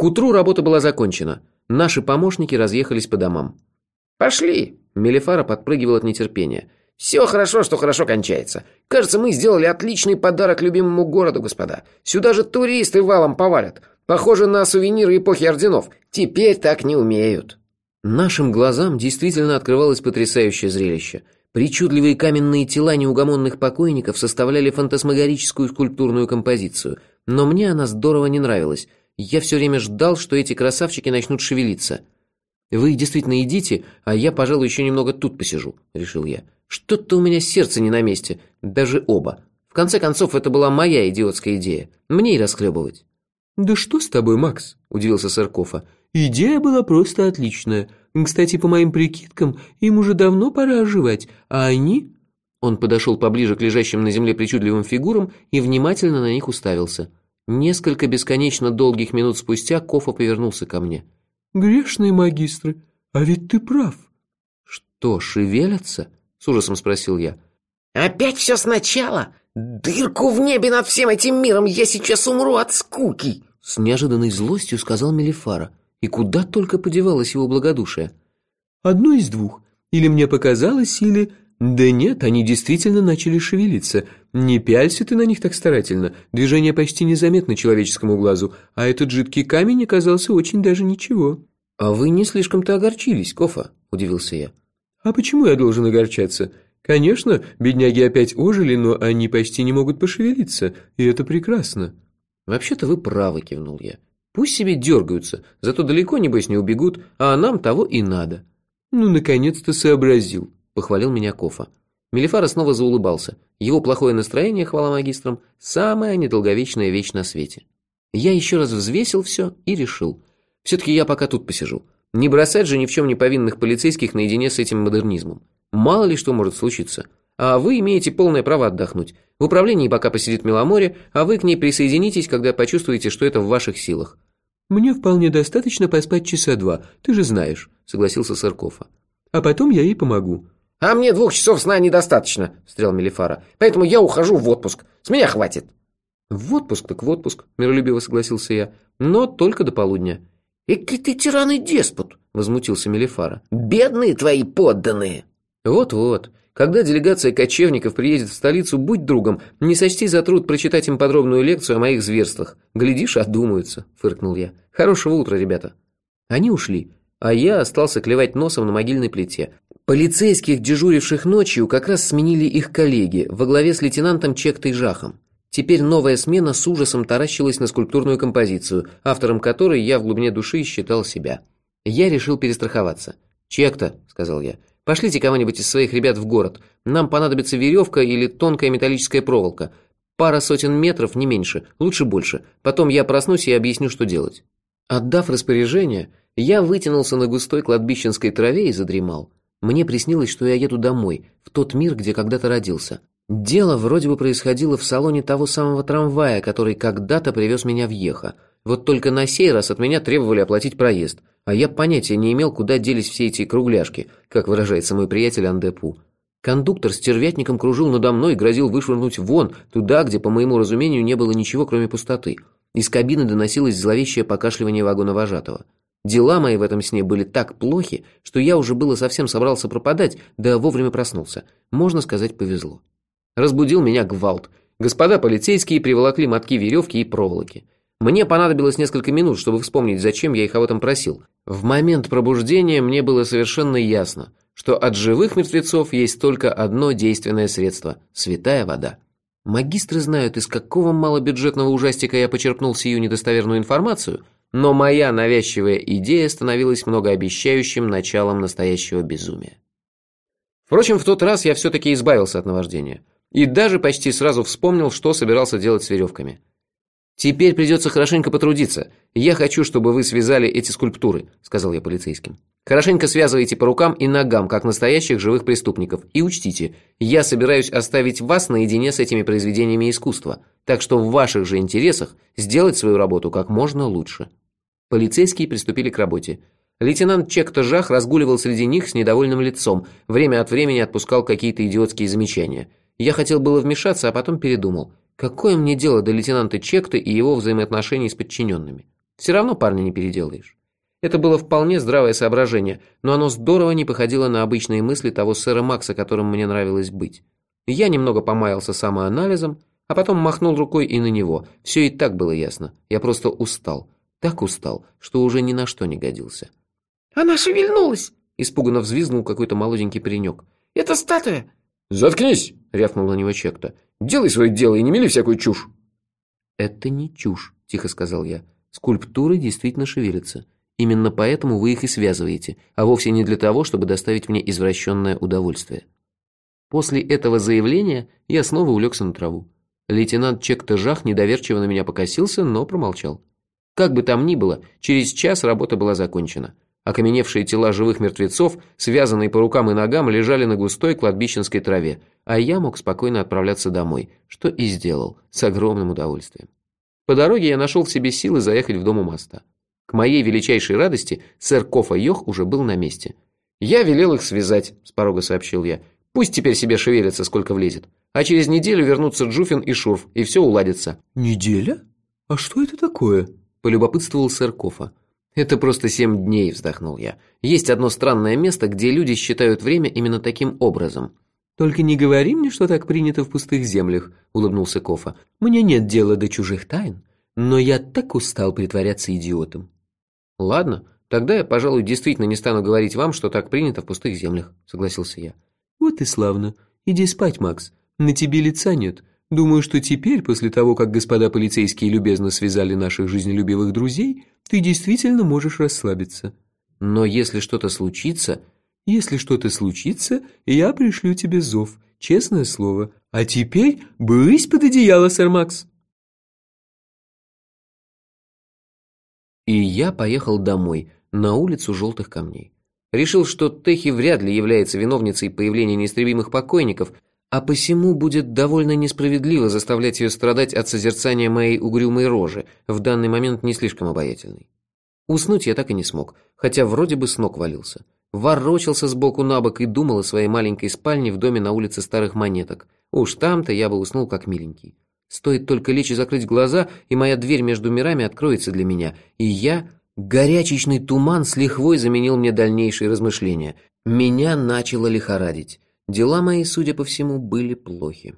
К утру работа была закончена. Наши помощники разъехались по домам. «Пошли!» Мелифара подпрыгивал от нетерпения. «Все хорошо, что хорошо кончается. Кажется, мы сделали отличный подарок любимому городу, господа. Сюда же туристы валом повалят. Похоже на сувениры эпохи орденов. Теперь так не умеют». Нашим глазам действительно открывалось потрясающее зрелище. Причудливые каменные тела неугомонных покойников составляли фантасмагорическую скульптурную композицию. Но мне она здорово не нравилась. Я все время ждал, что эти красавчики начнут шевелиться. «Вы действительно идите, а я, пожалуй, еще немного тут посижу», — решил я. «Что-то у меня сердце не на месте, даже оба. В конце концов, это была моя идиотская идея. Мне и расхлебывать». «Да что с тобой, Макс?» – удивился Саркофа. «Идея была просто отличная. Кстати, по моим прикидкам, им уже давно пора оживать, а они...» Он подошел поближе к лежащим на земле причудливым фигурам и внимательно на них уставился. Несколько бесконечно долгих минут спустя Кофа повернулся ко мне. «Грешные магистры, а ведь ты прав». «Что, шевелятся?» – с ужасом спросил я. «Опять все сначала? Дырку в небе над всем этим миром, я сейчас умру от скуки!» С неожиданной злостью сказал Мелифара. И куда только подевалось его благодушие. «Одно из двух. Или мне показалось, или...» «Да нет, они действительно начали шевелиться. Не пялься ты на них так старательно. Движение почти незаметно человеческому глазу, а этот жидкий камень оказался очень даже ничего». «А вы не слишком-то огорчились, Кофа?» – удивился я. «А почему я должен огорчаться? Конечно, бедняги опять ожили, но они почти не могут пошевелиться, и это прекрасно». «Вообще-то вы правы», – кивнул я. «Пусть себе дергаются, зато далеко, небось, не убегут, а нам того и надо». «Ну, наконец-то сообразил», – похвалил меня Кофа. Мелифара снова заулыбался. Его плохое настроение, хвала магистрам, самая недолговечная вещь на свете. Я еще раз взвесил все и решил. Все-таки я пока тут посижу. Не бросать же ни в чем не повинных полицейских наедине с этим модернизмом. Мало ли что может случиться. А вы имеете полное право отдохнуть. В управлении пока посидит Меломоре, а вы к ней присоединитесь, когда почувствуете, что это в ваших силах. «Мне вполне достаточно поспать часа два, ты же знаешь», — согласился Саркофа. «А потом я ей помогу». «А мне двух часов сна недостаточно», — встрял Мелифара. «Поэтому я ухожу в отпуск. С меня хватит». «В отпуск так в отпуск», — миролюбиво согласился я. «Но только до полудня». «Эки ты тиран и деспот», — возмутился Мелифара. «Бедные твои подданные». «Вот-вот. Когда делегация кочевников приедет в столицу, будь другом, не сочти за труд прочитать им подробную лекцию о моих зверствах. Глядишь, одумаются», — фыркнул я. «Хорошего утра, ребята». Они ушли, а я остался клевать носом на могильной плите. Полицейских, дежуривших ночью, как раз сменили их коллеги, во главе с лейтенантом Чектой Жахом. Теперь новая смена с ужасом таращилась на скульптурную композицию, автором которой я в глубине души считал себя. Я решил перестраховаться. «Чек-то», — сказал я, — «пошлите кого-нибудь из своих ребят в город. Нам понадобится веревка или тонкая металлическая проволока. Пара сотен метров, не меньше, лучше больше. Потом я проснусь и объясню, что делать». Отдав распоряжение, я вытянулся на густой кладбищенской траве и задремал. Мне приснилось, что я еду домой, в тот мир, где когда-то родился. Дело вроде бы происходило в салоне того самого трамвая, который когда-то привез меня в Ехо. Вот только на сей раз от меня требовали оплатить проезд, а я понятия не имел, куда делись все эти кругляшки, как выражается мой приятель Андепу. Кондуктор с тервятником кружил надо мной и грозил вышвырнуть вон, туда, где, по моему разумению, не было ничего, кроме пустоты. Из кабины доносилось зловещее покашливание вагона вожатого. Дела мои в этом сне были так плохи, что я уже было совсем собрался пропадать, да вовремя проснулся. Можно сказать, повезло. Разбудил меня гвалт. Господа полицейские приволокли мотки веревки и проволоки. Мне понадобилось несколько минут, чтобы вспомнить, зачем я их об этом просил. В момент пробуждения мне было совершенно ясно, что от живых мертвецов есть только одно действенное средство – святая вода. Магистры знают, из какого малобюджетного ужастика я почерпнул сию недостоверную информацию, но моя навязчивая идея становилась многообещающим началом настоящего безумия. Впрочем, в тот раз я все-таки избавился от наваждения – и даже почти сразу вспомнил, что собирался делать с веревками. «Теперь придется хорошенько потрудиться. Я хочу, чтобы вы связали эти скульптуры», – сказал я полицейским. «Хорошенько связывайте по рукам и ногам, как настоящих живых преступников. И учтите, я собираюсь оставить вас наедине с этими произведениями искусства, так что в ваших же интересах сделать свою работу как можно лучше». Полицейские приступили к работе. Лейтенант Чекто Жах разгуливал среди них с недовольным лицом, время от времени отпускал какие-то идиотские замечания – я хотел было вмешаться, а потом передумал. Какое мне дело до лейтенанта Чекта и его взаимоотношений с подчиненными? Все равно парня не переделаешь. Это было вполне здравое соображение, но оно здорово не походило на обычные мысли того сэра Макса, которым мне нравилось быть. Я немного помаялся самоанализом, а потом махнул рукой и на него. Все и так было ясно. Я просто устал. Так устал, что уже ни на что не годился. «Она шевельнулась!» – испуганно взвизгнул какой-то молоденький паренек. «Это статуя!» «Заткнись!» – рявкнул на него Чекта. «Делай свое дело и не мели всякую чушь!» «Это не чушь», – тихо сказал я. «Скульптуры действительно шевелятся. Именно поэтому вы их и связываете, а вовсе не для того, чтобы доставить мне извращенное удовольствие». После этого заявления я снова улегся на траву. Лейтенант Чекта Жах недоверчиво на меня покосился, но промолчал. Как бы там ни было, через час работа была закончена. Окаменевшие тела живых мертвецов, связанные по рукам и ногам, лежали на густой кладбищенской траве, а я мог спокойно отправляться домой, что и сделал, с огромным удовольствием. По дороге я нашел в себе силы заехать в дом у моста. К моей величайшей радости сэр Кофа Йох уже был на месте. «Я велел их связать», – с порога сообщил я. «Пусть теперь себе шевелятся, сколько влезет. А через неделю вернутся Джуфин и Шурф, и все уладится». «Неделя? А что это такое?» – полюбопытствовал сэр Кофа. «Это просто семь дней», – вздохнул я. «Есть одно странное место, где люди считают время именно таким образом». «Только не говори мне, что так принято в пустых землях», – улыбнулся Кофа. «Мне нет дела до чужих тайн, но я так устал притворяться идиотом». «Ладно, тогда я, пожалуй, действительно не стану говорить вам, что так принято в пустых землях», – согласился я. «Вот и славно. Иди спать, Макс. На тебе лица нет. Думаю, что теперь, после того, как господа полицейские любезно связали наших жизнелюбивых друзей, ты действительно можешь расслабиться. Но если что-то случится... Если что-то случится, я пришлю тебе зов, честное слово. А теперь брысь под одеяло, сэр Макс. И я поехал домой, на улицу желтых камней. Решил, что Техи вряд ли является виновницей появления неистребимых покойников, а посему будет довольно несправедливо заставлять ее страдать от созерцания моей угрюмой рожи, в данный момент не слишком обаятельной. Уснуть я так и не смог, хотя вроде бы с ног валился. Ворочался сбоку на бок и думал о своей маленькой спальне в доме на улице Старых Монеток. Уж там-то я бы уснул как миленький. Стоит только лечь и закрыть глаза, и моя дверь между мирами откроется для меня, и я... Горячечный туман с лихвой заменил мне дальнейшие размышления. Меня начало лихорадить. Дела мои, судя по всему, были плохи.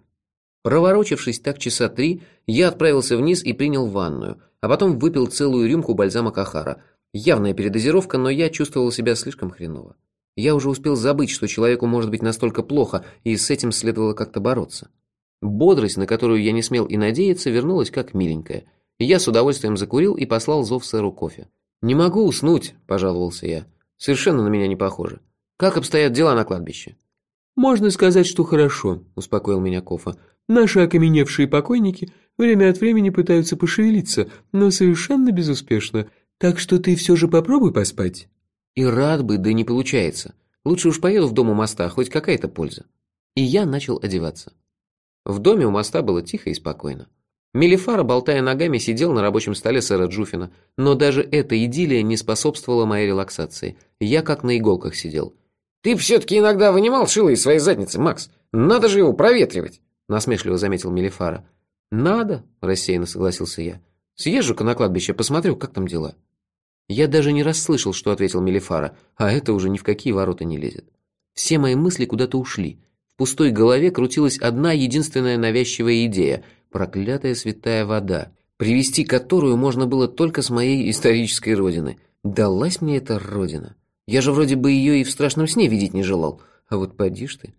Проворочившись так часа три, я отправился вниз и принял ванную, а потом выпил целую рюмку бальзама Кахара. Явная передозировка, но я чувствовал себя слишком хреново. Я уже успел забыть, что человеку может быть настолько плохо, и с этим следовало как-то бороться. Бодрость, на которую я не смел и надеяться, вернулась как миленькая. Я с удовольствием закурил и послал зов сэру кофе. «Не могу уснуть», – пожаловался я. «Совершенно на меня не похоже. Как обстоят дела на кладбище?» «Можно сказать, что хорошо», – успокоил меня Кофа. «Наши окаменевшие покойники время от времени пытаются пошевелиться, но совершенно безуспешно. Так что ты все же попробуй поспать». «И рад бы, да не получается. Лучше уж поеду в дом у моста, хоть какая-то польза». И я начал одеваться. В доме у моста было тихо и спокойно. Мелифара, болтая ногами, сидел на рабочем столе сэра Джуфина, но даже эта идиллия не способствовала моей релаксации. Я как на иголках сидел – «Ты все-таки иногда вынимал шило из своей задницы, Макс. Надо же его проветривать!» Насмешливо заметил Мелифара. «Надо», – рассеянно согласился я. «Съезжу-ка на кладбище, посмотрю, как там дела». Я даже не расслышал, что ответил Мелифара, а это уже ни в какие ворота не лезет. Все мои мысли куда-то ушли. В пустой голове крутилась одна единственная навязчивая идея – проклятая святая вода, привести которую можно было только с моей исторической родины. Далась мне эта родина. Я же вроде бы ее и в страшном сне видеть не желал. А вот поди ж ты.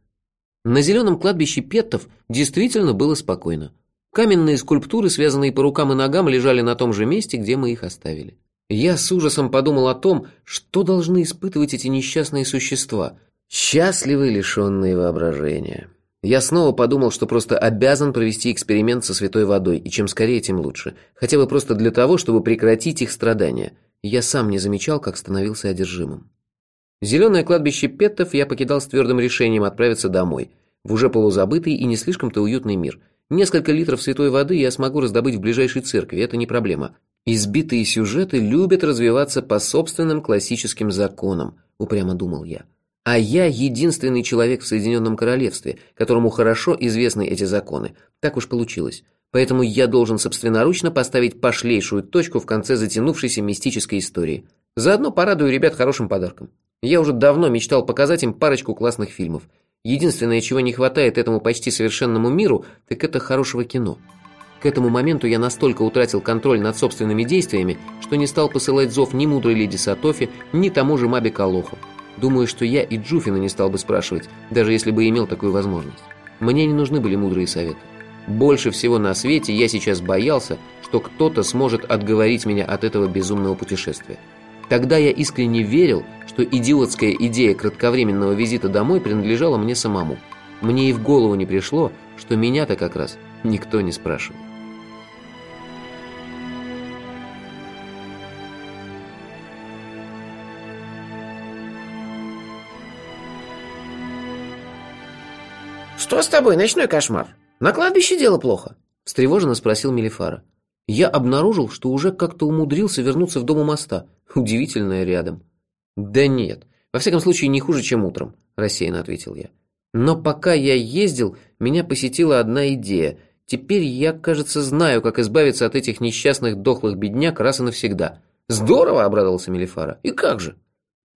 На зеленом кладбище Петтов действительно было спокойно. Каменные скульптуры, связанные по рукам и ногам, лежали на том же месте, где мы их оставили. Я с ужасом подумал о том, что должны испытывать эти несчастные существа, счастливые, лишенные воображения. Я снова подумал, что просто обязан провести эксперимент со святой водой, и чем скорее, тем лучше. Хотя бы просто для того, чтобы прекратить их страдания. Я сам не замечал, как становился одержимым. Зеленое кладбище Петтов я покидал с твердым решением отправиться домой, в уже полузабытый и не слишком-то уютный мир. Несколько литров святой воды я смогу раздобыть в ближайшей церкви, это не проблема. Избитые сюжеты любят развиваться по собственным классическим законам, упрямо думал я. А я единственный человек в Соединенном Королевстве, которому хорошо известны эти законы. Так уж получилось. Поэтому я должен собственноручно поставить пошлейшую точку в конце затянувшейся мистической истории. Заодно порадую ребят хорошим подарком. Я уже давно мечтал показать им парочку классных фильмов. Единственное, чего не хватает этому почти совершенному миру, так это хорошего кино. К этому моменту я настолько утратил контроль над собственными действиями, что не стал посылать зов ни мудрой леди Сатофи, ни тому же Мабе Калоху. Думаю, что я и Джуфина не стал бы спрашивать, даже если бы имел такую возможность. Мне не нужны были мудрые советы. Больше всего на свете я сейчас боялся, что кто-то сможет отговорить меня от этого безумного путешествия. Тогда я искренне верил, что идиотская идея кратковременного визита домой принадлежала мне самому. Мне и в голову не пришло, что меня-то как раз никто не спрашивал. «Что с тобой, ночной кошмар? На кладбище дело плохо?» – встревоженно спросил Мелифара. Я обнаружил, что уже как-то умудрился вернуться в дом у моста. Удивительное рядом. «Да нет, во всяком случае не хуже, чем утром», – рассеянно ответил я. «Но пока я ездил, меня посетила одна идея. Теперь я, кажется, знаю, как избавиться от этих несчастных дохлых бедняк раз и навсегда». «Здорово!» – обрадовался Мелифара. «И как же?»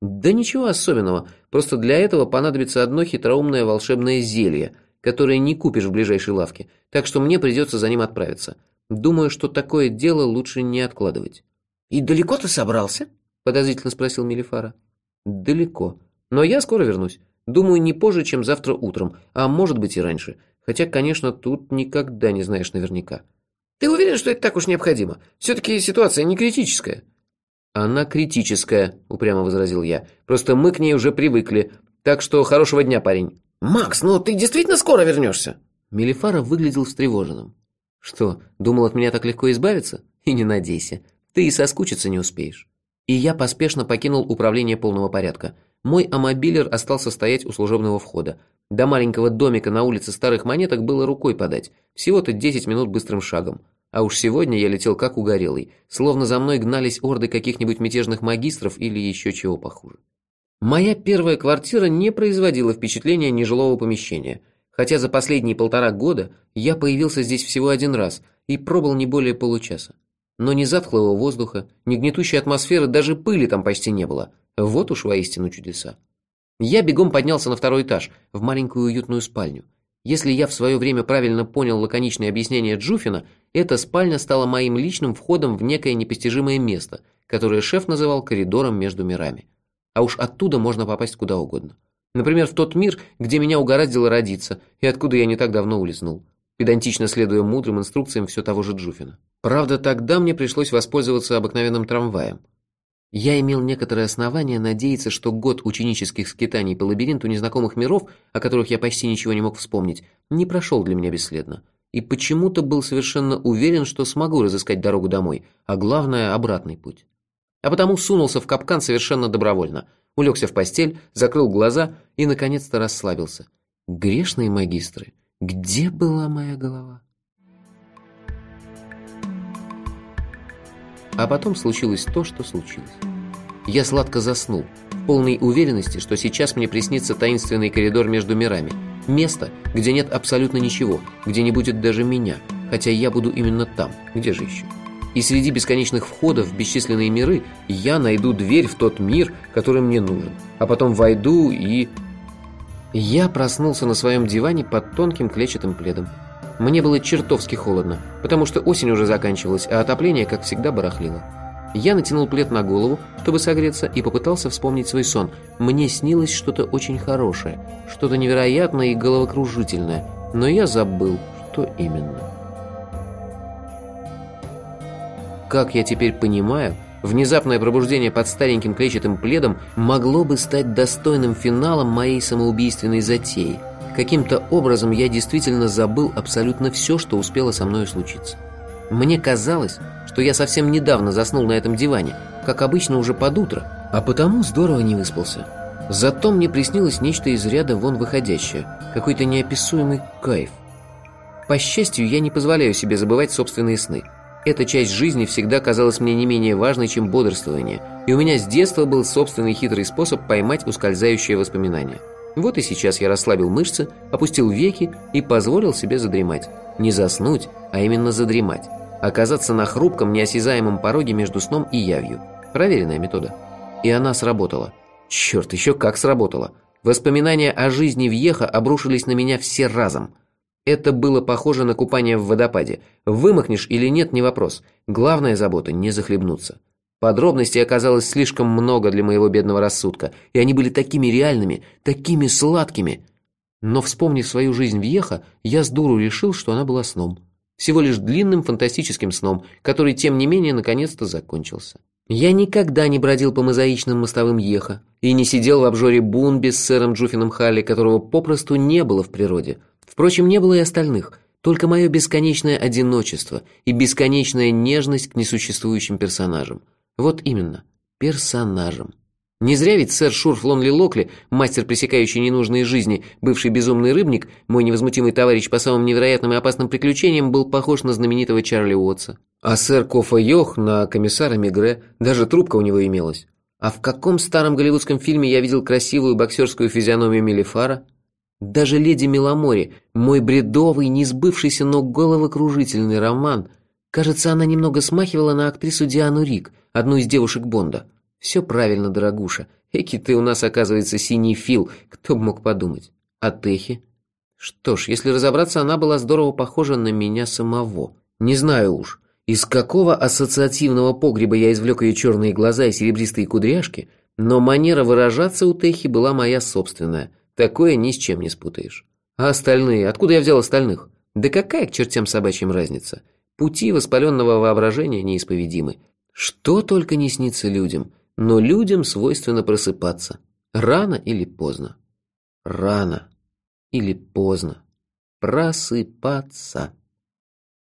Да ничего особенного, просто для этого понадобится одно хитроумное волшебное зелье, которое не купишь в ближайшей лавке, так что мне придется за ним отправиться. Думаю, что такое дело лучше не откладывать. «И далеко ты собрался?» – подозрительно спросил Мелифара. «Далеко. Но я скоро вернусь. Думаю, не позже, чем завтра утром, а может быть и раньше. Хотя, конечно, тут никогда не знаешь наверняка». «Ты уверен, что это так уж необходимо? Все-таки ситуация не критическая». «Она критическая», – упрямо возразил я. «Просто мы к ней уже привыкли. Так что хорошего дня, парень». «Макс, ну ты действительно скоро вернешься?» Мелифара выглядел встревоженным. «Что, думал от меня так легко избавиться? И не надейся. Ты и соскучиться не успеешь». И я поспешно покинул управление полного порядка. Мой амобилер остался стоять у служебного входа. До маленького домика на улице Старых Монеток было рукой подать. Всего-то 10 минут быстрым шагом. А уж сегодня я летел как угорелый, словно за мной гнались орды каких-нибудь мятежных магистров или еще чего похуже. Моя первая квартира не производила впечатления нежилого помещения, хотя за последние полтора года я появился здесь всего один раз и пробыл не более получаса. Но ни затхлого воздуха, ни гнетущей атмосферы, даже пыли там почти не было. Вот уж воистину чудеса. Я бегом поднялся на второй этаж, в маленькую уютную спальню. Если я в свое время правильно понял лаконичное объяснение Джуфина, эта спальня стала моим личным входом в некое непостижимое место, которое шеф называл коридором между мирами. А уж оттуда можно попасть куда угодно. Например, в тот мир, где меня угораздило родиться, и откуда я не так давно улизнул, педантично следуя мудрым инструкциям все того же Джуфина. Правда, тогда мне пришлось воспользоваться обыкновенным трамваем. Я имел некоторое основание надеяться, что год ученических скитаний по лабиринту незнакомых миров, о которых я почти ничего не мог вспомнить, не прошел для меня бесследно. И почему-то был совершенно уверен, что смогу разыскать дорогу домой, а главное – обратный путь. А потому сунулся в капкан совершенно добровольно. Улегся в постель, закрыл глаза и, наконец-то, расслабился. Грешные магистры, где была моя голова? А потом случилось то, что случилось. Я сладко заснул, в полной уверенности, что сейчас мне приснится таинственный коридор между мирами. Место, где нет абсолютно ничего, где не будет даже меня, хотя я буду именно там, где же еще? И среди бесконечных входов в бесчисленные миры я найду дверь в тот мир, который мне нужен. А потом войду и... Я проснулся на своем диване под тонким клетчатым пледом. Мне было чертовски холодно, потому что осень уже заканчивалась, а отопление, как всегда, барахлило. Я натянул плед на голову, чтобы согреться, и попытался вспомнить свой сон. Мне снилось что-то очень хорошее, что-то невероятное и головокружительное, но я забыл, что именно. Как я теперь понимаю, внезапное пробуждение под стареньким клетчатым пледом могло бы стать достойным финалом моей самоубийственной затеи – Каким-то образом я действительно забыл абсолютно все, что успело со мной случиться. Мне казалось, что я совсем недавно заснул на этом диване, как обычно уже под утро, а потому здорово не выспался. Зато мне приснилось нечто из ряда вон выходящее, какой-то неописуемый кайф. По счастью, я не позволяю себе забывать собственные сны. Эта часть жизни всегда казалась мне не менее важной, чем бодрствование, и у меня с детства был собственный хитрый способ поймать ускользающее воспоминание – Вот и сейчас я расслабил мышцы, опустил веки и позволил себе задремать. Не заснуть, а именно задремать. Оказаться на хрупком, неосязаемом пороге между сном и явью. Проверенная метода. И она сработала. Черт, еще как сработала. Воспоминания о жизни в Еха обрушились на меня все разом. Это было похоже на купание в водопаде. Вымахнешь или нет, не вопрос. Главная забота – не захлебнуться. Подробностей оказалось слишком много для моего бедного рассудка, и они были такими реальными, такими сладкими. Но вспомнив свою жизнь в Еха, я с дуру решил, что она была сном. Всего лишь длинным фантастическим сном, который, тем не менее, наконец-то закончился. Я никогда не бродил по мозаичным мостовым Еха и не сидел в обжоре Бунби с сэром Джуфином Халли, которого попросту не было в природе. Впрочем, не было и остальных, только мое бесконечное одиночество и бесконечная нежность к несуществующим персонажам. Вот именно, персонажем. Не зря ведь сэр Шурф Лонли Локли, мастер, пресекающий ненужные жизни, бывший безумный рыбник, мой невозмутимый товарищ по самым невероятным и опасным приключениям, был похож на знаменитого Чарли Уотса. А сэр Кофа Йох на комиссара Мигре, даже трубка у него имелась. А в каком старом голливудском фильме я видел красивую боксерскую физиономию Мелифара? Даже леди Меломори, мой бредовый, несбывшийся, но головокружительный роман, Кажется, она немного смахивала на актрису Диану Рик, одну из девушек Бонда. Все правильно, дорогуша. Эки ты у нас, оказывается, синий фил, кто бы мог подумать. А Техи? Что ж, если разобраться, она была здорово похожа на меня самого. Не знаю уж, из какого ассоциативного погреба я извлек ее черные глаза и серебристые кудряшки, но манера выражаться у Техи была моя собственная. Такое ни с чем не спутаешь. А остальные? Откуда я взял остальных? Да какая к чертям собачьим разница? Пути воспаленного воображения неисповедимы. Что только не снится людям, но людям свойственно просыпаться. Рано или поздно. Рано или поздно. Просыпаться.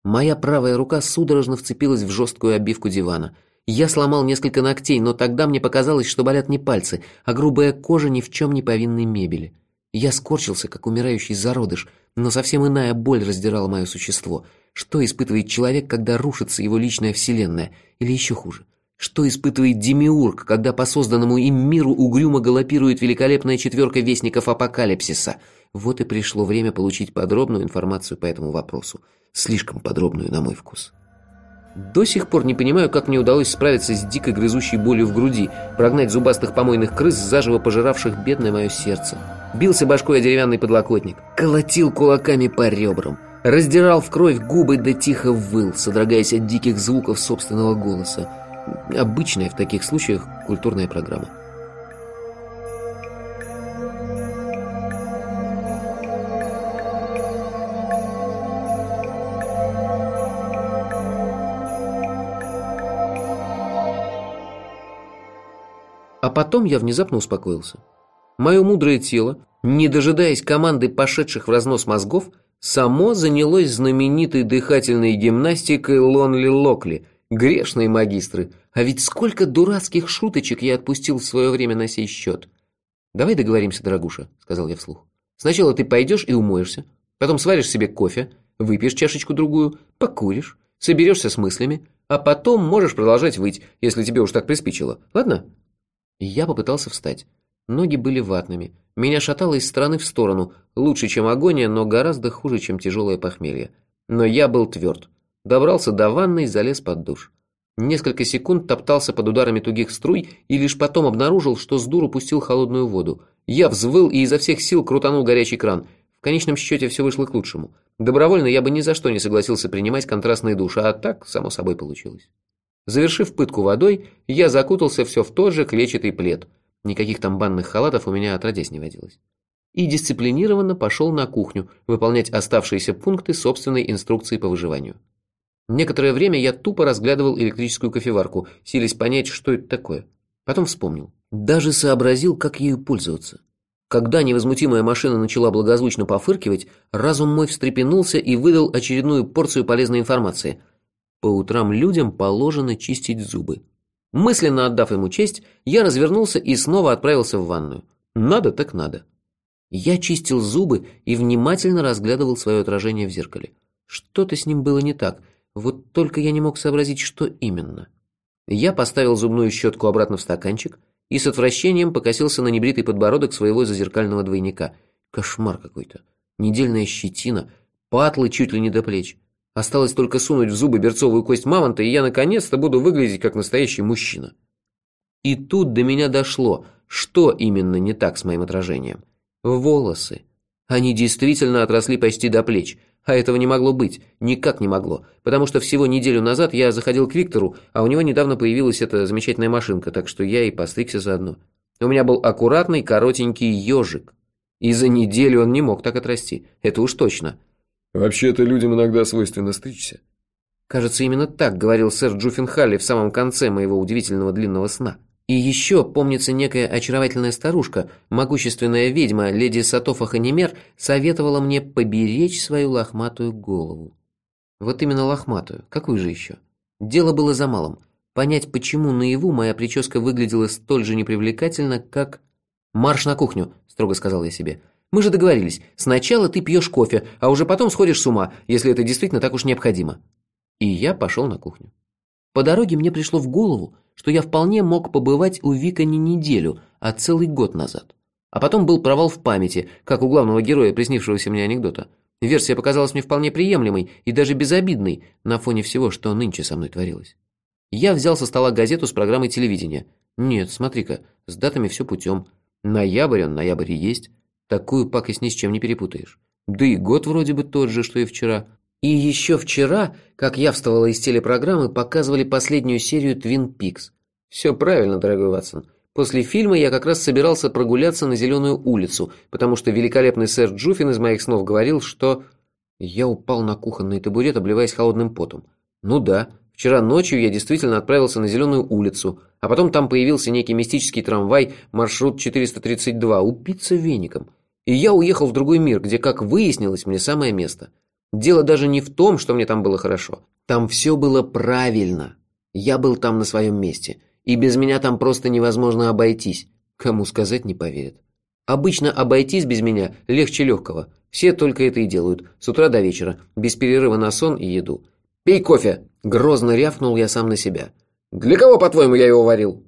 Моя правая рука судорожно вцепилась в жесткую обивку дивана. Я сломал несколько ногтей, но тогда мне показалось, что болят не пальцы, а грубая кожа ни в чем не повинной мебели. Я скорчился, как умирающий зародыш, но совсем иная боль раздирала мое существо – что испытывает человек, когда рушится его личная вселенная? Или еще хуже? Что испытывает Демиург, когда по созданному им миру угрюмо галопирует великолепная четверка вестников апокалипсиса? Вот и пришло время получить подробную информацию по этому вопросу. Слишком подробную, на мой вкус. До сих пор не понимаю, как мне удалось справиться с дикой грызущей болью в груди, прогнать зубастых помойных крыс, заживо пожиравших бедное мое сердце. Бился башкой о деревянный подлокотник, колотил кулаками по ребрам – Раздирал в кровь губы да тихо выл, содрогаясь от диких звуков собственного голоса. Обычная в таких случаях культурная программа. Потом я внезапно успокоился. Мое мудрое тело, не дожидаясь команды пошедших в разнос мозгов, само занялось знаменитой дыхательной гимнастикой Лонли Локли, грешные магистры. А ведь сколько дурацких шуточек я отпустил в свое время на сей счет. «Давай договоримся, дорогуша», — сказал я вслух. «Сначала ты пойдешь и умоешься, потом сваришь себе кофе, выпьешь чашечку-другую, покуришь, соберешься с мыслями, а потом можешь продолжать выть, если тебе уж так приспичило, ладно?» Я попытался встать. Ноги были ватными. Меня шатало из стороны в сторону. Лучше, чем агония, но гораздо хуже, чем тяжелое похмелье. Но я был тверд. Добрался до ванной, залез под душ. Несколько секунд топтался под ударами тугих струй и лишь потом обнаружил, что с дуру пустил холодную воду. Я взвыл и изо всех сил крутанул горячий кран. В конечном счете все вышло к лучшему. Добровольно я бы ни за что не согласился принимать контрастный душ, а так, само собой, получилось. Завершив пытку водой, я закутался все в тот же клетчатый плед – Никаких там банных халатов у меня отродясь не водилось. И дисциплинированно пошел на кухню выполнять оставшиеся пункты собственной инструкции по выживанию. Некоторое время я тупо разглядывал электрическую кофеварку, силясь понять, что это такое. Потом вспомнил. Даже сообразил, как ею пользоваться. Когда невозмутимая машина начала благозвучно пофыркивать, разум мой встрепенулся и выдал очередную порцию полезной информации. По утрам людям положено чистить зубы. Мысленно отдав ему честь, я развернулся и снова отправился в ванную. Надо так надо. Я чистил зубы и внимательно разглядывал свое отражение в зеркале. Что-то с ним было не так, вот только я не мог сообразить, что именно. Я поставил зубную щетку обратно в стаканчик и с отвращением покосился на небритый подбородок своего зазеркального двойника. Кошмар какой-то. Недельная щетина, патлы чуть ли не до плеч. Осталось только сунуть в зубы берцовую кость мамонта, и я наконец-то буду выглядеть как настоящий мужчина. И тут до меня дошло, что именно не так с моим отражением. Волосы. Они действительно отросли почти до плеч, а этого не могло быть, никак не могло, потому что всего неделю назад я заходил к Виктору, а у него недавно появилась эта замечательная машинка, так что я и постригся заодно. У меня был аккуратный коротенький ежик. И за неделю он не мог так отрасти, это уж точно. «Вообще-то людям иногда свойственно стричься». Кажется, именно так говорил сэр Джуффин в самом конце моего удивительного длинного сна. И еще, помнится, некая очаровательная старушка, могущественная ведьма, леди Сатофа Ханимер, советовала мне поберечь свою лохматую голову. Вот именно лохматую, какую же еще? Дело было за малым. Понять, почему наяву моя прическа выглядела столь же непривлекательно, как... «Марш на кухню», — строго сказал я себе. «Мы же договорились, сначала ты пьешь кофе, а уже потом сходишь с ума, если это действительно так уж необходимо». И я пошел на кухню. По дороге мне пришло в голову, что я вполне мог побывать у Вика не неделю, а целый год назад. А потом был провал в памяти, как у главного героя приснившегося мне анекдота. Версия показалась мне вполне приемлемой и даже безобидной на фоне всего, что нынче со мной творилось. Я взял со стола газету с программой телевидения. Нет, смотри-ка, с датами все путем. Ноябрь он, ноябрь и есть. Такую пакость ни с чем не перепутаешь. Да и год вроде бы тот же, что и вчера. И еще вчера, как явствовало из телепрограммы, показывали последнюю серию «Твин Пикс». Все правильно, дорогой Ватсон. После фильма я как раз собирался прогуляться на Зеленую улицу, потому что великолепный сэр Джуфин из моих снов говорил, что... Я упал на кухонный табурет, обливаясь холодным потом. Ну да, вчера ночью я действительно отправился на Зеленую улицу, а потом там появился некий мистический трамвай, маршрут 432, упиться веником. И я уехал в другой мир, где, как выяснилось, мне самое место – Дело даже не в том, что мне там было хорошо. Там все было правильно. Я был там на своем месте. И без меня там просто невозможно обойтись. Кому сказать не поверят. Обычно обойтись без меня легче легкого. Все только это и делают. С утра до вечера. Без перерыва на сон и еду. «Пей кофе!» Грозно рявкнул я сам на себя. «Для кого, по-твоему, я его варил?»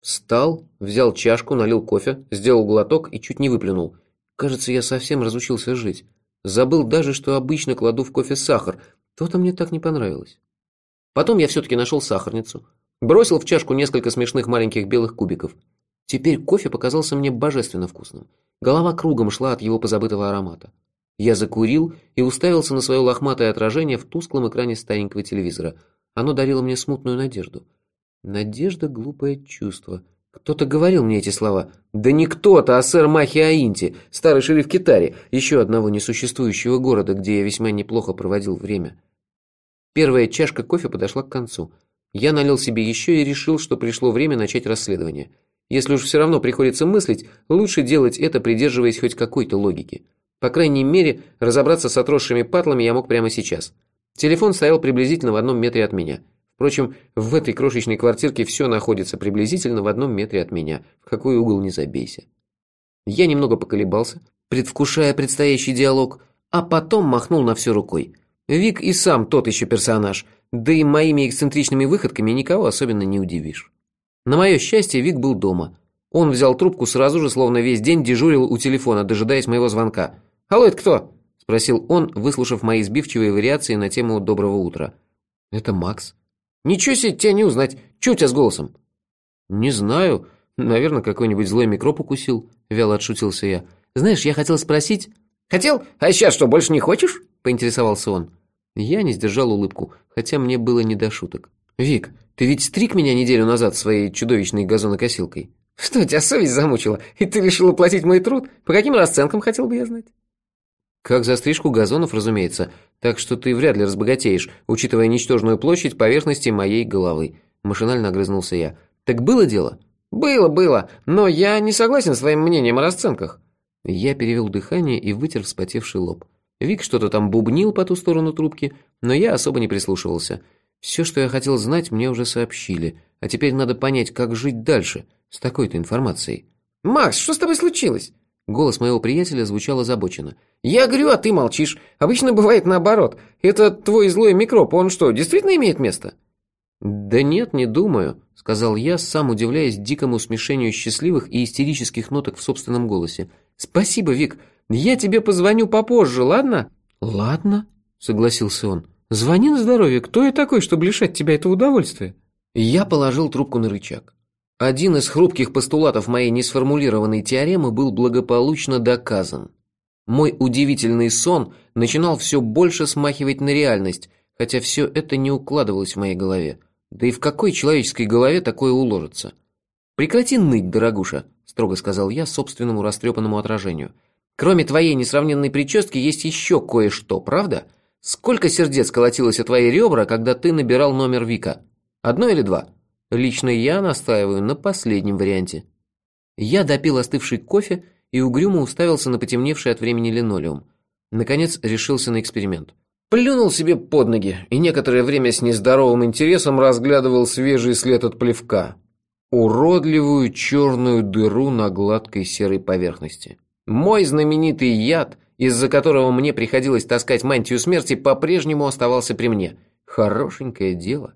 Встал, взял чашку, налил кофе, сделал глоток и чуть не выплюнул. Кажется, я совсем разучился жить. Забыл даже, что обычно кладу в кофе сахар. То-то мне так не понравилось. Потом я все-таки нашел сахарницу. Бросил в чашку несколько смешных маленьких белых кубиков. Теперь кофе показался мне божественно вкусным. Голова кругом шла от его позабытого аромата. Я закурил и уставился на свое лохматое отражение в тусклом экране старенького телевизора. Оно дарило мне смутную надежду. Надежда – глупое чувство – кто-то говорил мне эти слова. Да не кто-то, а сэр Махи Аинти, старый шериф Китари, еще одного несуществующего города, где я весьма неплохо проводил время. Первая чашка кофе подошла к концу. Я налил себе еще и решил, что пришло время начать расследование. Если уж все равно приходится мыслить, лучше делать это, придерживаясь хоть какой-то логики. По крайней мере, разобраться с отросшими патлами я мог прямо сейчас. Телефон стоял приблизительно в одном метре от меня – Впрочем, в этой крошечной квартирке все находится приблизительно в одном метре от меня, в какой угол не забейся. Я немного поколебался, предвкушая предстоящий диалог, а потом махнул на все рукой. Вик и сам тот еще персонаж, да и моими эксцентричными выходками никого особенно не удивишь. На мое счастье, Вик был дома. Он взял трубку сразу же, словно весь день дежурил у телефона, дожидаясь моего звонка. «Алло, это кто?» – спросил он, выслушав мои сбивчивые вариации на тему «Доброго утра». «Это Макс», Ничего себе тебя не узнать. Че у тебя с голосом?» «Не знаю. Наверное, какой-нибудь злой микроб укусил», — вяло отшутился я. «Знаешь, я хотел спросить...» «Хотел? А сейчас что, больше не хочешь?» — поинтересовался он. Я не сдержал улыбку, хотя мне было не до шуток. «Вик, ты ведь стриг меня неделю назад своей чудовищной газонокосилкой?» «Что, тебя совесть замучила? И ты решил оплатить мой труд? По каким расценкам, хотел бы я знать?» Как за стрижку газонов, разумеется, так что ты вряд ли разбогатеешь, учитывая ничтожную площадь поверхности моей головы. Машинально огрызнулся я. Так было дело? Было, было, но я не согласен с твоим мнением о расценках. Я перевел дыхание и вытер вспотевший лоб. Вик что-то там бубнил по ту сторону трубки, но я особо не прислушивался. Все, что я хотел знать, мне уже сообщили, а теперь надо понять, как жить дальше с такой-то информацией. «Макс, что с тобой случилось?» Голос моего приятеля звучал озабоченно. «Я говорю, а ты молчишь. Обычно бывает наоборот. Это твой злой микроб, он что, действительно имеет место?» «Да нет, не думаю», — сказал я, сам удивляясь дикому смешению счастливых и истерических ноток в собственном голосе. «Спасибо, Вик. Я тебе позвоню попозже, ладно?» «Ладно», — согласился он. «Звони на здоровье. Кто я такой, чтобы лишать тебя этого удовольствия?» Я положил трубку на рычаг. Один из хрупких постулатов моей несформулированной теоремы был благополучно доказан. Мой удивительный сон начинал все больше смахивать на реальность, хотя все это не укладывалось в моей голове. Да и в какой человеческой голове такое уложится? «Прекрати ныть, дорогуша», — строго сказал я собственному растрепанному отражению. «Кроме твоей несравненной прически есть еще кое-что, правда? Сколько сердец колотилось о твои ребра, когда ты набирал номер Вика? Одно или два?» Лично я настаиваю на последнем варианте. Я допил остывший кофе и угрюмо уставился на потемневший от времени линолеум. Наконец решился на эксперимент. Плюнул себе под ноги и некоторое время с нездоровым интересом разглядывал свежий след от плевка. Уродливую черную дыру на гладкой серой поверхности. Мой знаменитый яд, из-за которого мне приходилось таскать мантию смерти, по-прежнему оставался при мне. Хорошенькое дело.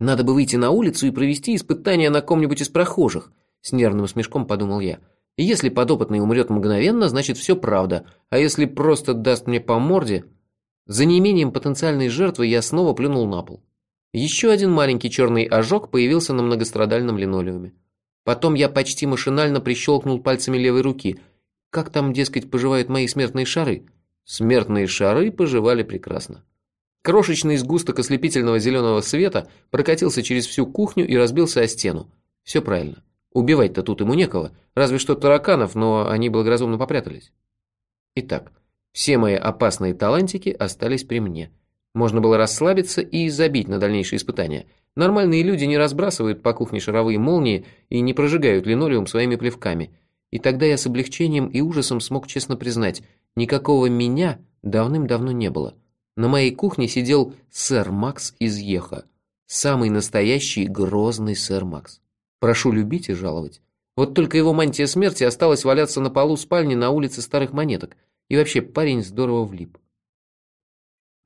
Надо бы выйти на улицу и провести испытание на ком-нибудь из прохожих, с нервным смешком подумал я. Если подопытный умрет мгновенно, значит все правда, а если просто даст мне по морде... За неимением потенциальной жертвы я снова плюнул на пол. Еще один маленький черный ожог появился на многострадальном линолеуме. Потом я почти машинально прищелкнул пальцами левой руки. Как там, дескать, поживают мои смертные шары? Смертные шары поживали прекрасно. Крошечный сгусток ослепительного зеленого света прокатился через всю кухню и разбился о стену. Все правильно. Убивать-то тут ему некого, разве что тараканов, но они благоразумно попрятались. Итак, все мои опасные талантики остались при мне. Можно было расслабиться и забить на дальнейшие испытания. Нормальные люди не разбрасывают по кухне шаровые молнии и не прожигают линолеум своими плевками. И тогда я с облегчением и ужасом смог честно признать, никакого меня давным-давно не было. На моей кухне сидел сэр Макс из Еха. Самый настоящий грозный сэр Макс. Прошу любить и жаловать. Вот только его мантия смерти осталась валяться на полу спальни на улице старых монеток. И вообще парень здорово влип.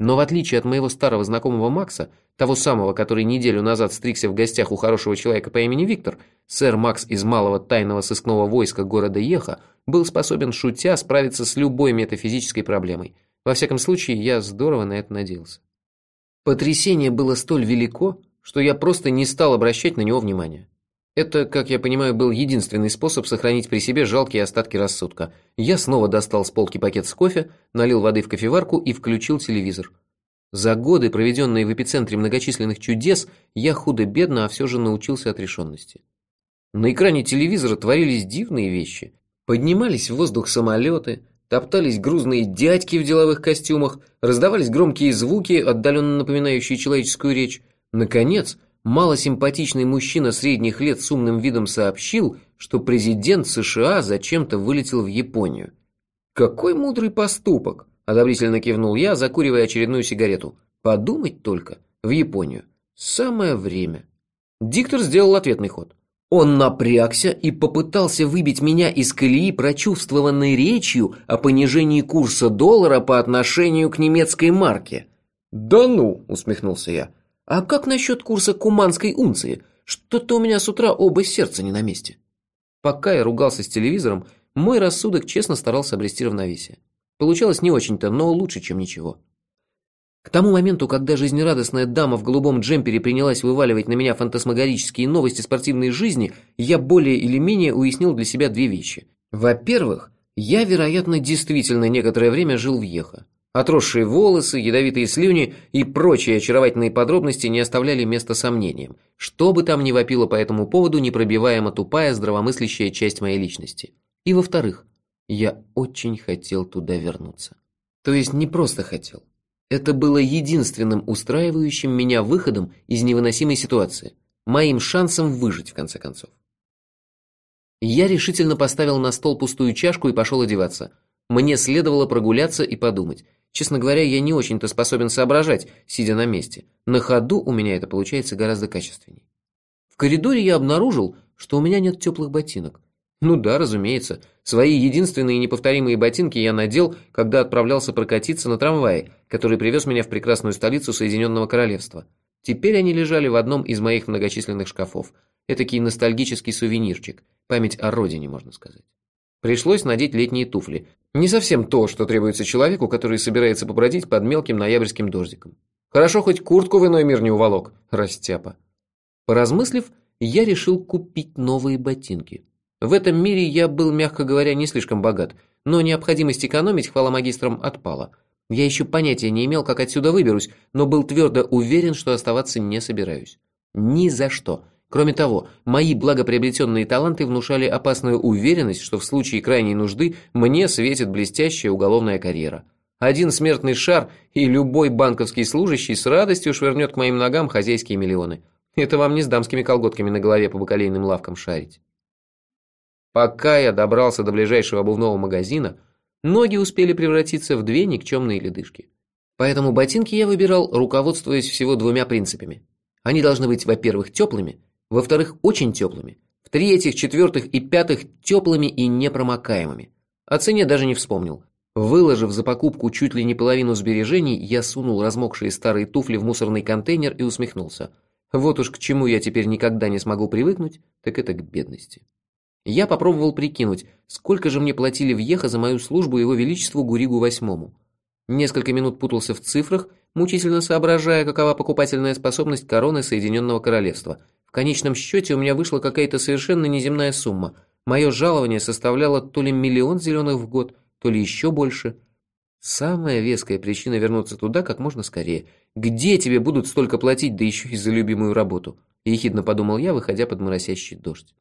Но в отличие от моего старого знакомого Макса, того самого, который неделю назад стригся в гостях у хорошего человека по имени Виктор, сэр Макс из малого тайного сыскного войска города Еха был способен, шутя, справиться с любой метафизической проблемой – во всяком случае, я здорово на это надеялся. Потрясение было столь велико, что я просто не стал обращать на него внимания. Это, как я понимаю, был единственный способ сохранить при себе жалкие остатки рассудка. Я снова достал с полки пакет с кофе, налил воды в кофеварку и включил телевизор. За годы, проведенные в эпицентре многочисленных чудес, я худо-бедно, а все же научился отрешенности. На экране телевизора творились дивные вещи. Поднимались в воздух самолеты – топтались грузные дядьки в деловых костюмах, раздавались громкие звуки, отдаленно напоминающие человеческую речь. Наконец, малосимпатичный мужчина средних лет с умным видом сообщил, что президент США зачем-то вылетел в Японию. «Какой мудрый поступок!» – одобрительно кивнул я, закуривая очередную сигарету. «Подумать только, в Японию. Самое время». Диктор сделал ответный ход. Он напрягся и попытался выбить меня из колеи прочувствованной речью о понижении курса доллара по отношению к немецкой марке. «Да ну!» – усмехнулся я. «А как насчет курса куманской унции? Что-то у меня с утра оба сердца не на месте». Пока я ругался с телевизором, мой рассудок честно старался обрести равновесие. Получалось не очень-то, но лучше, чем ничего. К тому моменту, когда жизнерадостная дама в голубом джемпере принялась вываливать на меня фантасмагорические новости спортивной жизни, я более или менее уяснил для себя две вещи. Во-первых, я, вероятно, действительно некоторое время жил в Ехо. Отросшие волосы, ядовитые слюни и прочие очаровательные подробности не оставляли места сомнениям. Что бы там ни вопило по этому поводу, непробиваемо тупая, здравомыслящая часть моей личности. И во-вторых, я очень хотел туда вернуться. То есть не просто хотел. Это было единственным устраивающим меня выходом из невыносимой ситуации, моим шансом выжить, в конце концов. Я решительно поставил на стол пустую чашку и пошел одеваться. Мне следовало прогуляться и подумать. Честно говоря, я не очень-то способен соображать, сидя на месте. На ходу у меня это получается гораздо качественней. В коридоре я обнаружил, что у меня нет теплых ботинок. Ну да, разумеется. Свои единственные неповторимые ботинки я надел, когда отправлялся прокатиться на трамвае, который привез меня в прекрасную столицу Соединенного Королевства. Теперь они лежали в одном из моих многочисленных шкафов. Этакий ностальгический сувенирчик. Память о родине, можно сказать. Пришлось надеть летние туфли. Не совсем то, что требуется человеку, который собирается побродить под мелким ноябрьским дождиком. Хорошо, хоть куртку в иной мир не уволок. Растяпа. Поразмыслив, я решил купить новые ботинки. В этом мире я был, мягко говоря, не слишком богат, но необходимость экономить, хвала магистрам, отпала. Я еще понятия не имел, как отсюда выберусь, но был твердо уверен, что оставаться не собираюсь. Ни за что. Кроме того, мои благоприобретенные таланты внушали опасную уверенность, что в случае крайней нужды мне светит блестящая уголовная карьера. Один смертный шар, и любой банковский служащий с радостью швырнет к моим ногам хозяйские миллионы. Это вам не с дамскими колготками на голове по бакалейным лавкам шарить. Пока я добрался до ближайшего обувного магазина, ноги успели превратиться в две никчемные ледышки. Поэтому ботинки я выбирал, руководствуясь всего двумя принципами. Они должны быть, во-первых, теплыми, во-вторых, очень теплыми, в-третьих, четвертых и пятых теплыми и непромокаемыми. О цене даже не вспомнил. Выложив за покупку чуть ли не половину сбережений, я сунул размокшие старые туфли в мусорный контейнер и усмехнулся. Вот уж к чему я теперь никогда не смогу привыкнуть, так это к бедности. Я попробовал прикинуть, сколько же мне платили в Ехо за мою службу его величеству Гуригу Восьмому. Несколько минут путался в цифрах, мучительно соображая, какова покупательная способность короны Соединенного Королевства. В конечном счете у меня вышла какая-то совершенно неземная сумма. Мое жалование составляло то ли миллион зеленых в год, то ли еще больше. Самая веская причина вернуться туда как можно скорее. Где тебе будут столько платить, да еще и за любимую работу? Ехидно подумал я, выходя под моросящий дождь.